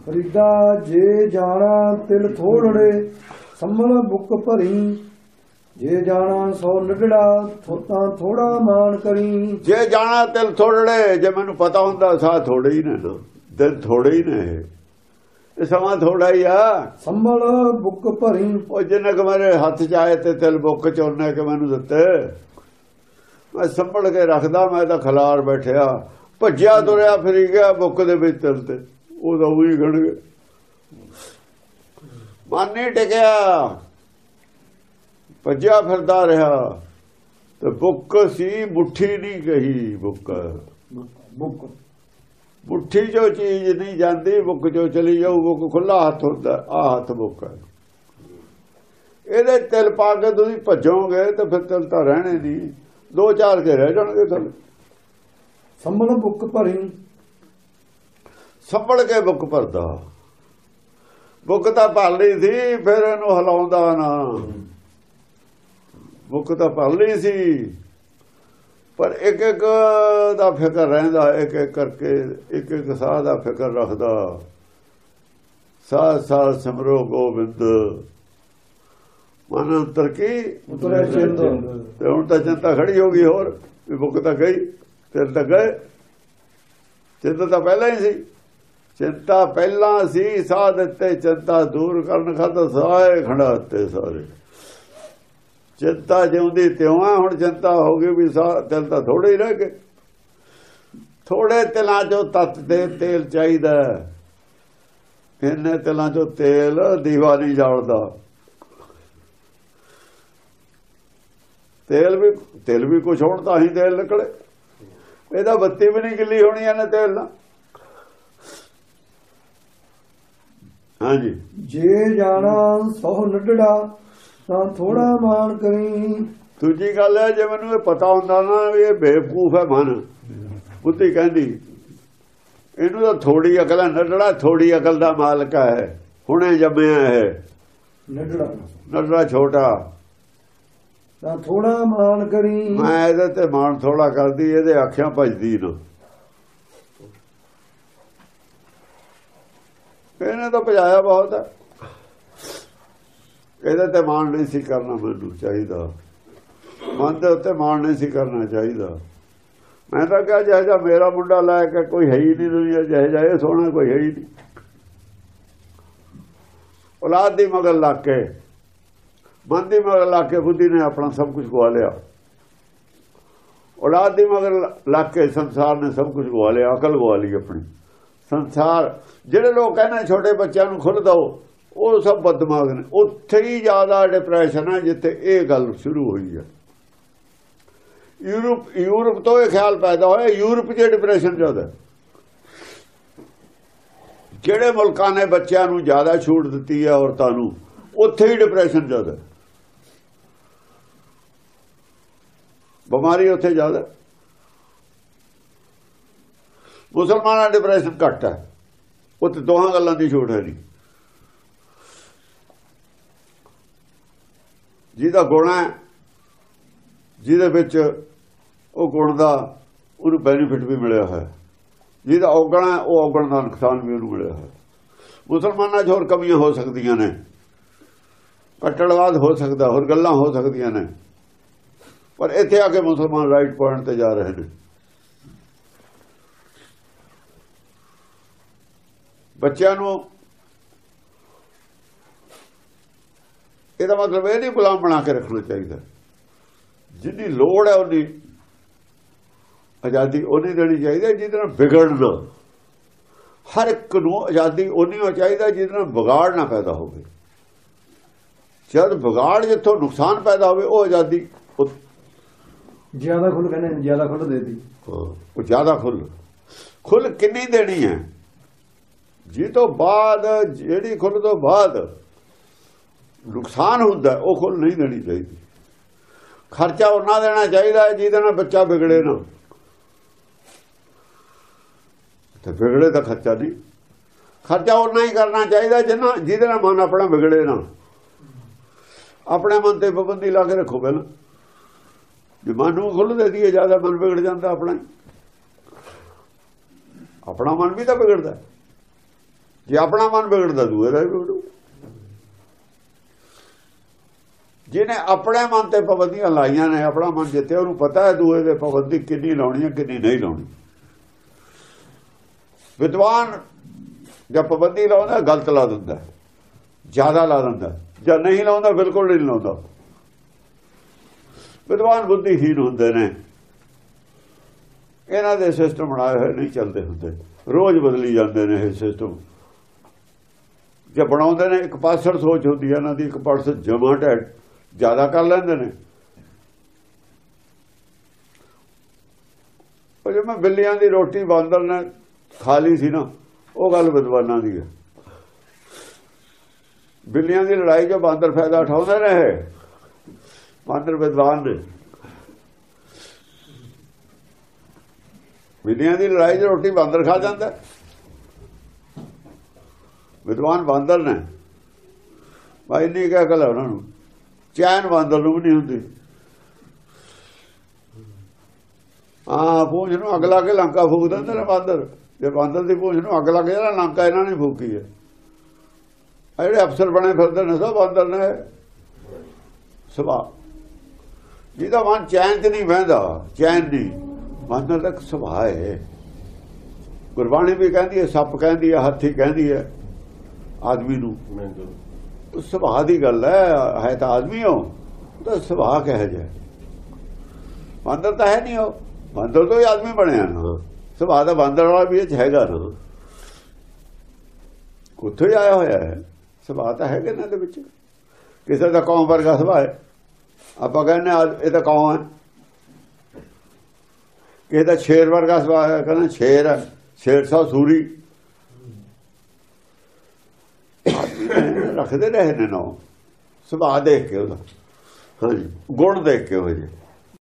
ਫਰੀਦਾ ਜੇ ਜਾਣਾ ਤਿਲ ਥੋੜੜੇ ਸੰਮਲ ਬੁੱਕ ਭਰੀ। ਜੇ ਜਾਣਾ ਸੋ ਨਿਗੜਾ ਥੋਤਾ ਥੋੜਾ ਮਾਨ ਕਰੀ। ਜੇ ਜਾਣਾ ਤਿਲ ਥੋੜੜੇ ਜੇ ਮੈਨੂੰ ਪਤਾ ਹੁੰਦਾ ਸਾਹ ਥੋੜੇ ਹੀ ਨੇ ਨਾ ਦਿਨ ਥੋੜੇ ਹੀ ਨੇ ਇਹ। ਸਮਾਂ ਥੋੜਾ ਹੀ ਆ। ਸੰਮਲ ਬੁੱਕ ਭਰੀ। ਉਹ ਜਿੰਨੇ ਕਿ ਮੇਰੇ ਹੱਥ ਚ ਆਏ ਤੇ ਤਿਲ ਬੁੱਕ ਚ ਉਹਨੇ ਕਿ ਮੈਨੂੰ ਦਿੱਤੇ। ਮੈਂ ਸੰਭਲ ਕੇ ਰੱਖਦਾ ਮੈਂ ਤਾਂ ਖਲਾਰ ਬੈਠਿਆ। ਭੱਜਿਆ ਤੁਰਿਆ ਫਿਰੀ ਗਿਆ ਬੁੱਕ ਦੇ ਵਿੱਚ ਤਿਲ ਤੇ। ਉਹ ਤਾਂ ਉਹੀ ਗਣ ਗਏ ਮਨ ਨਹੀਂ ਟਿਕਿਆ। ਭੱਜਿਆ ਫਿਰਦਾ ਰਿਹਾ। ਤੇ ਬੁੱਕ ਸੀ ਮੁੱਠੀ ਨਹੀਂ ਗਈ ਬੁੱਕ। ਬੁੱਕ। ਮੁੱਠੀ ਜੋ ਚੀਜ਼ ਨਹੀਂ ਜਾਂਦੀ ਬੁੱਕ ਜੋ ਚਲੀ ਜਾਊ ਬੁੱਕ ਖੁੱਲਾ ਹੱਥ ਹੁੰਦਾ ਆ ਹੱਥ ਬੁੱਕ ਇਹਦੇ ਤਿਲ ਪਾ ਕੇ ਤੁਸੀਂ ਭੱਜੋਗੇ ਤੇ ਫਿਰ ਤਿਲ ਤਾਂ ਰਹਿਣੇ ਨਹੀਂ। ਦੋ ਚਾਰ ਕੇ ਰਹਿ ਜਾਣਗੇ ਥੱਲੇ ਸੰਮਲ ਬੁੱਕ ਭਰੀ। ਸੰਭਲ ਕੇ ਬੁੱਕ ਭਰਦਾ। ਬੁੱਕ ਤਾਂ ਭਰ ਲਈ ਸੀ ਫਿਰ ਇਹਨੂੰ ਹਿਲਾਉਂਦਾ ਨਾ। ਬੁੱਕ ਤਾਂ ਭਰ ਲਈ ਸੀ। ਪਰ ਇੱਕ ਇੱਕ ਦਾ ਫਿਕਰ ਰਹਿੰਦਾ ਇੱਕ ਇੱਕ ਕਰਕੇ ਇੱਕ ਇੱਕ ਸਾਹ ਦਾ ਫਿਕਰ ਰੱਖਦਾ। ਸਾਹ ਸਾਹ ਸਿਮਰੋ ਗੋਬਿੰਦ। ਮਨ ਅੰਤਰ ਕੀ? ਉਤਰੇ ਚਿੰਦ ਤੇ ਹੁਣ ਤਾਂ ਚਿੰਤਾ ਖੜੀ ਹੋ ਗਈ ਹੋਰ ਵੀ ਬੁੱਕ ਤਾਂ ਗਈ ਤਿਲ ਤਾਂ ਗਏ। ਚਿੰਤਾ ਤਾਂ ਪਹਿਲਾਂ ਹੀ ਸੀ। ਚਿੰਤਾ ਪਹਿਲਾਂ ਸੀ ਸਾਹ ਦਿੱਤੇ ਚਿੰਤਾ ਦੂਰ ਕਰਨ ਖਾਤਰ ਸਾਏ ਖੜਾਤੇ ਸਾਰੇ। ਚਿੰਤਾ ਜਿਉਂਦੀ ਤਿਉਂ ਹੁਣ ਚਿੰਤਾ ਹੋ ਗਈ ਵੀ ਸਾਹ ਤਿਲ ਤਾਂ ਥੋੜੇ ਹੀ ਰਹਿ ਗਏ। ਥੋੜੇ ਤਿਲਾਂ ਚੋਂ ਤੱਤ ਦੇ ਤੇਲ ਚਾਹੀਦਾ ਹੈ। ਇੰਨੇ ਤਿਲਾਂ ਚੋਂ ਤੇਲ ਦੀਵਾ ਨਹੀਂ ਜਾਲਦਾ। ਤੇਲ ਵੀ ਤੇਲ ਵੀ ਕੁਛ ਹੋਣ ਤਾਂ ਹੀ ਤੇਲ ਨਿਕਲੇ। ਇਹਦਾ ਬੱਤੀ ਵੀ ਨਹੀਂ ਗਿੱਲੀ ਹੋਣੀ ਇਹਨੇ ਤੇਲ ਨਾਲ। ਹਾਂਜੀ। ਜੇ ਜਾਣਾ ਸੋ ਨਿਗੜਾ ਤਾਂ ਥੋੜਾ ਮਾਨ ਕਰੀ। ਦੂਜੀ ਗੱਲ ਹੈ ਜੇ ਮੈਨੂੰ ਇਹ ਪਤਾ ਹੁੰਦਾ ਨਾ ਇਹ ਬੇਵਕੂਫ ਹੈ ਮਨ ਬੁੱਧੀ ਕਹਿੰਦੀ ਇਹਨੂੰ ਤਾਂ ਥੋੜੀ ਅਕਲ ਹੈ ਨੱਡੜਾ ਥੋੜੀ ਅਕਲ ਦਾ ਮਾਲਕ ਹੈ ਹੁਣੇ ਜੰਮਿਆ ਹੈ ਨਿਗੜਾ ਨੱਡੜਾ ਛੋਟਾ। ਤਾਂ ਥੋੜਾ ਮਾਨ ਕਰੀ। ਮੈਂ ਇਹਦੇ ਤੇ ਮਾਣ ਥੋੜਾ ਕਰਦੀ ਇਹਦੇ ਅੱਖਾਂ ਭਜਦੀ ਨਾ। ਇਹਨੇ ਤਾਂ ਭਜਾਇਆ ਬਹੁਤ ਹੈ। ਇਹਦੇ ਤੇ ਮਾਣ ਨਹੀਂ ਸੀ ਕਰਨਾ ਮੈਨੂੰ ਚਾਹੀਦਾ। ਮਨ ਦੇ ਉੱਤੇ ਮਾਣ ਨਹੀਂ ਸੀ ਕਰਨਾ ਚਾਹੀਦਾ। ਮੈਂ ਤਾਂ ਕਿਹਾ, ਜਿਹੋ ਮੇਰਾ ਮੁੰਡਾ ਲੈ ਕੇ ਕੋਈ ਹੈ ਹੀ ਨਹੀਂ ਦੁਨੀਆ ਜਿਹੋ ਜਿਹਾ ਇਹ ਸੋਹਣਾ ਕੋਈ ਹੈ ਹੀ ਨਹੀਂ। ਔਲਾਦ ਦੀ ਮਗਰ ਲੱਗ ਕੇ, ਮਨ ਦੀ ਮਗਰ ਲੱਗ ਕੇ ਬੁੱਧੀ ਨੇ ਆਪਣਾ ਸਭ ਕੁਝ ਗਵਾ ਲਿਆ। ਔਲਾਦ ਦੀ ਮਗਰ ਲੱਗ ਕੇ ਸੰਸਾਰ ਨੇ ਸਭ ਕੁਝ ਗਵਾ ਲਿਆ, ਅਕਲ ਗਵਾ ਲਈ ਆਪਣੀ। ਸੰਸਾਰ। ਜਿਹੜੇ ਲੋਕ ਕਹਿੰਦੇ ਛੋਟੇ ਬੱਚਿਆਂ ਨੂੰ ਖੁੱਲ ਦਓ, ਉਹ ਸਭ ਬਦਮਾਗ ਨੇ। ਉੱਥੇ ਹੀ ਜ਼ਿਆਦਾ ਡਿਪਰੈਸ਼ਨ ਹੈ ਜਿੱਥੇ ਇਹ ਗੱਲ ਸ਼ੁਰੂ ਹੋਈ ਹੈ। ਯੂਰਪ ਯੂਰਪ ਤੋਂ ਇਹ ਖਿਆਲ ਪੈਦਾ ਹੋਇਆ, ਯੂਰਪ 'ਚ ਡਿਪਰੈਸ਼ਨ ਜ਼ਿਆਦਾ ਜਿਹੜੇ ਮੁਲਕਾਂ ਨੇ ਬੱਚਿਆਂ ਨੂੰ ਜ਼ਿਆਦਾ ਛੂਟ ਦਿੱਤੀ ਹੈ ਔਰਤਾਂ ਨੂੰ, ਉੱਥੇ ਹੀ ਡਿਪਰੈਸ਼ਨ ਜ਼ਿਆਦਾ ਬਿਮਾਰੀ ਉੱਥੇ ਜ਼ਿਆਦਾ ਹੈ। ਮੁਸਲਮਾਨਾਂ ਦਾ ਡਿਪਰੈਸ਼ਨ ਘੱਟ ਹੈ। ਉੱਥੇ ਦੋਹਾਂ ਗੱਲਾਂ ਦੀ ਛੋਟ ਹੈ ਨਹੀਂ ਜਿਹਦਾ ਗੁਣ ਹੈ, ਜਿਹਦੇ ਵਿੱਚ ਉਹ ਗੁਣ ਦਾ ਉਹਨੂੰ ਬੈਨੀਫਿਟ ਵੀ ਮਿਲਿਆ ਹੈ ਜਿਹਦਾ ਔਗਣ ਹੈ, ਉਹ ਔਗਣ ਦਾ ਨੁਕਸਾਨ ਵੀ ਉਹਨੂੰ ਮਿਲਿਆ ਹੈ ਮੁਸਲਮਾਨਾਂ 'ਚ ਹੋਰ ਕਮੀਆਂ ਹੋ ਸਕਦੀਆਂ ਨੇ। ਕੱਟੜਵਾਦ ਹੋ ਸਕਦਾ, ਹੋਰ ਗੱਲਾਂ ਹੋ ਸਕਦੀਆਂ ਨੇ। ਪਰ ਇੱਥੇ ਆ ਕੇ ਮੁਸਲਮਾਨ ਰਾਈਟ ਪੁਆਇੰਟ ਤੇ ਜਾ ਰਹੇ ਨੇ। ਬੱਚਿਆਂ ਨੂੰ ਇਹਦਾ ਮਤਲਬ ਇਹ ਨਹੀਂ ਗੁਲਾਮ ਬਣਾ ਕੇ ਰੱਖਣਾ ਚਾਹੀਦਾ। ਜਿੰਨੀ ਲੋੜ ਹੈ ਉਹਦੀ ਆਜ਼ਾਦੀ ਉਹਨੀ ਦੇਣੀ ਚਾਹੀਦੀ ਜਿਹਦੇ ਨਾਲ ਵਿਗੜਨਾ। ਹਰ ਇੱਕ ਨੂੰ ਆਜ਼ਾਦੀ ਉਹਨੀ ਹੋ ਚਾਹੀਦਾ ਜਿਹਦੇ ਨਾਲ ਵਿਗਾੜ ਨਾ ਪੈਦਾ ਹੋਵੇ। ਜਦ ਵਿਗਾੜ ਜਿੱਥੋਂ ਨੁਕਸਾਨ ਪੈਦਾ ਹੋਵੇ ਉਹ ਆਜ਼ਾਦੀ ਜ਼ਿਆਦਾ ਖੁੱਲ ਕਹਿੰਦੇ ਜ਼ਿਆਦਾ ਖੁੱਲ ਦੇ ਦੀ ਉਹ ਜ਼ਿਆਦਾ ਖੁੱਲ ਖੁੱਲ ਕਿੰਨੀ ਦੇਣੀ ਹੈ? ਜੀ ਤੋਂ ਬਾਅਦ, ਜਿਹੜੀ ਖੁੱਲ ਤੋਂ ਬਾਅਦ ਨੁਕਸਾਨ ਹੁੰਦਾ, ਉਹ ਖੁੱਲ ਨਹੀਂ ਦੇਣੀ ਚਾਹੀਦੀ। ਖਰਚਾ ਉਹਨਾਂ ਦੇਣਾ ਚਾਹੀਦਾ ਜਿਹਦੇ ਨਾਲ ਬੱਚਾ ਵਿਗੜੇ ਨਾ। ਤੇ ਵਿਗੜੇ ਦਾ ਖਰਚਾ ਨਹੀਂ। ਖਰਚਾ ਉਹਨਾਂ ਹੀ ਕਰਨਾ ਚਾਹੀਦਾ ਜਿੰਨਾ ਜਿਹਦੇ ਨਾਲ ਮਨ ਆਪਣਾ ਵਿਗੜੇ ਨਾ। ਆਪਣੇ ਮਨ ਤੇ ਪਾਬੰਦੀ ਲਾ ਕੇ ਰੱਖੋ ਪਹਿਲਾਂ। ਜੇ ਮਨ ਨੂੰ ਖੁੱਲ ਦੇ ਦਈਏ, ਜ਼ਿਆਦਾ ਮਨ ਵਿਗੜ ਜਾਂਦਾ ਆਪਣਾ ਹੀ। ਆਪਣਾ ਮਨ ਵੀ ਤਾਂ ਵਿਗੜਦਾ। ਜੇ ਆਪਣਾ ਮਨ ਵਿਗੜਦਾ ਦੂਏ ਦਾ ਵੀ ਵਿਗੜੂ। ਜਿਹਨੇ ਆਪਣੇ ਮਨ ਤੇ ਪਾਬੰਦੀਆਂ ਲਾਈਆਂ ਨੇ, ਆਪਣਾ ਮਨ ਜਿੱਤੇ ਉਹਨੂੰ ਪਤਾ ਹੈ ਦੂਏ ਦੇ ਪਾਬੰਦੀ ਕਿੰਨੀ ਲਾਉਣੀ ਹੈ, ਕਿੰਨੀ ਨਹੀਂ ਲਾਉਣੀ। ਵਿਦਵਾਨ ਜਦ ਪਾਬੰਦੀ ਲਾਉਂਦਾ, ਗਲਤ ਲਾ ਦਿੰਦਾ ਜ਼ਿਆਦਾ ਲਾ ਦਿੰਦਾ ਜਾਂ ਨਹੀਂ ਲਾਉਂਦਾ, ਬਿਲਕੁਲ ਨਹੀਂ ਲਾਉਂਦਾ। ਵਿਦਵਾਨ ਬੁੱਧੀਹੀਨ ਹੁੰਦੇ ਨੇ। ਇਹਨਾਂ ਦੇ ਸਿਸਟਮ ਬਣਾਏ ਹੋਏ ਨਹੀਂ ਚੱਲਦੇ ਹੁੰਦੇ। ਰੋਜ਼ ਬਦਲੀ ਜਾਂਦੇ ਨੇ ਇਹ ਸਿਸਟਮ ਜੇ ਬਣਾਉਂਦੇ ਨੇ, ਇੱਕ ਪਾਸੜ ਸੋਚ ਹੁੰਦੀ ਹੈ ਇਹਨਾਂ ਦੀ, ਇੱਕ ਪਾਸੜ ਜਮਾ ਟੈਟ ਜ਼ਿਆਦਾ ਕਰ ਲੈਂਦੇ ਨੇ। ਉਹ ਜੇ ਮੈਂ ਬਿੱਲੀਆਂ ਦੀ ਰੋਟੀ ਬਾਂਦਰ ਨੇ ਖਾ ਲਈ ਸੀ ਨਾ, ਉਹ ਗੱਲ ਵਿਦਵਾਨਾਂ ਦੀ ਹੈ। ਬਿੱਲੀਆਂ ਦੀ ਲੜਾਈ 'ਚ ਬਾਂਦਰ ਫਾਇਦਾ ਉਠਾਉਂਦੇ ਨੇ ਇਹ। ਬਾਂਦਰ ਵਿਦਵਾਨ ਨੇ। ਬਿੱਲੀਆਂ ਦੀ ਲੜਾਈ 'ਚ ਰੋਟੀ ਬਾਂਦਰ ਖਾ ਜਾਂਦਾ। ਵਿਦਵਾਨ ਬਾਂਦਰ ਨੇ। ਭਾਈ ਨਹੀਂ ਕਹਿ ਗੱਲ ਉਹਨਾਂ ਨੂੰ। ਚੈਨ ਬਾਂਦਰ ਨੂੰ ਵੀ ਨਹੀਂ ਹੁੰਦੀ। ਹਾਂ ਪੂੰਛ ਨੂੰ ਅੱਗ ਲਾ ਕੇ ਲੰਕਾ ਫੂਕ ਦਿੰਦੇ ਨੇ ਬਾਂਦਰ ਜੇ ਬਾਂਦਰ ਦੀ ਪੂੰਛ ਨੂੰ ਅੱਗ ਕੇ ਜਾਣਾ ਲੰਕਾ ਇਹਨਾਂ ਨੇ ਫੂਕੀ ਹੈ। ਜਿਹੜੇ ਅਫਸਰ ਬਣੇ ਫਿਰਦੇ ਨੇ, ਸਭ ਬਾਂਦਰ ਨੇ। ਸੁਭਾ ਜਿਹਦਾ ਮਨ ਚੈਨ ਚ ਨਹੀਂ ਬਹਿੰਦਾ, ਚੈਨ ਨਹੀਂ। ਬਾਂਦਰ ਦਾ ਸੁਭਾਅ ਹੈ। ਗੁਰਬਾਣੀ ਵੀ ਕਹਿੰਦੀ ਹੈ, ਸੱਪ ਕਹਿੰਦੀ ਹੈ, ਹਾਥੀ ਕਹਿੰਦੀ ਹੈ। ਆਦਮੀ ਨੂੰ। ਸੁਭਾਅ ਦੀ ਗੱਲ ਹੈ ਹੈ ਤਾਂ ਆਦਮੀ ਹੋ ਉਹਦਾ ਸੁਭਾਅ ਕਿਹੋ ਹੈ? ਬਾਂਦਰ ਤਾਂ ਹੈ ਨਹੀਂ ਉਹ। ਬਾਂਦਰ ਤੋਂ ਹੀ ਆਦਮੀ ਬਣਿਆ। ਨਾ ਸੁਭਾਅ ਦਾ ਬਾਂਦਰ ਵਾਲਾ ਵੀ ਇਹ ਹੈਗਾ। ਨਾ ਉੱਥੋਂ ਹੀ ਆਇਆ ਹੋਇਆ ਹੈ। ਸੁਭਾਅ ਤਾਂ ਹੈਗਾ ਨਾ ਦੇ ਵਿੱਚ। ਕਿਸੇ ਦਾ ਕੌਮ ਵਰਗਾ ਸੁਭਾਅ ਹੈ। ਆਪਾਂ ਕਹਿੰਦੇ ਇਹ ਤਾਂ ਕੌਮ ਹੈ। ਕਿਸੇ ਦਾ ਸ਼ੇਰ ਵਰਗਾ ਸੁਭਾਅ ਹੈ ਕਹਿੰਦਾ ਸ਼ੇਰ ਹੈ। ਸ਼ੇਰ ਸਾ ਸੂਰੀ। ਆਦਮੀ ਨੇ ਰੱਖਦੇ ਰਹੇ ਨੇ ਨਾ ਸੁਭਾਅ ਦੇਖ ਕੇ ਉਹਦਾ। ਹਾਂਜੀ, ਗੁਣ ਦੇਖ ਕੇ ਉਹ ਜੇ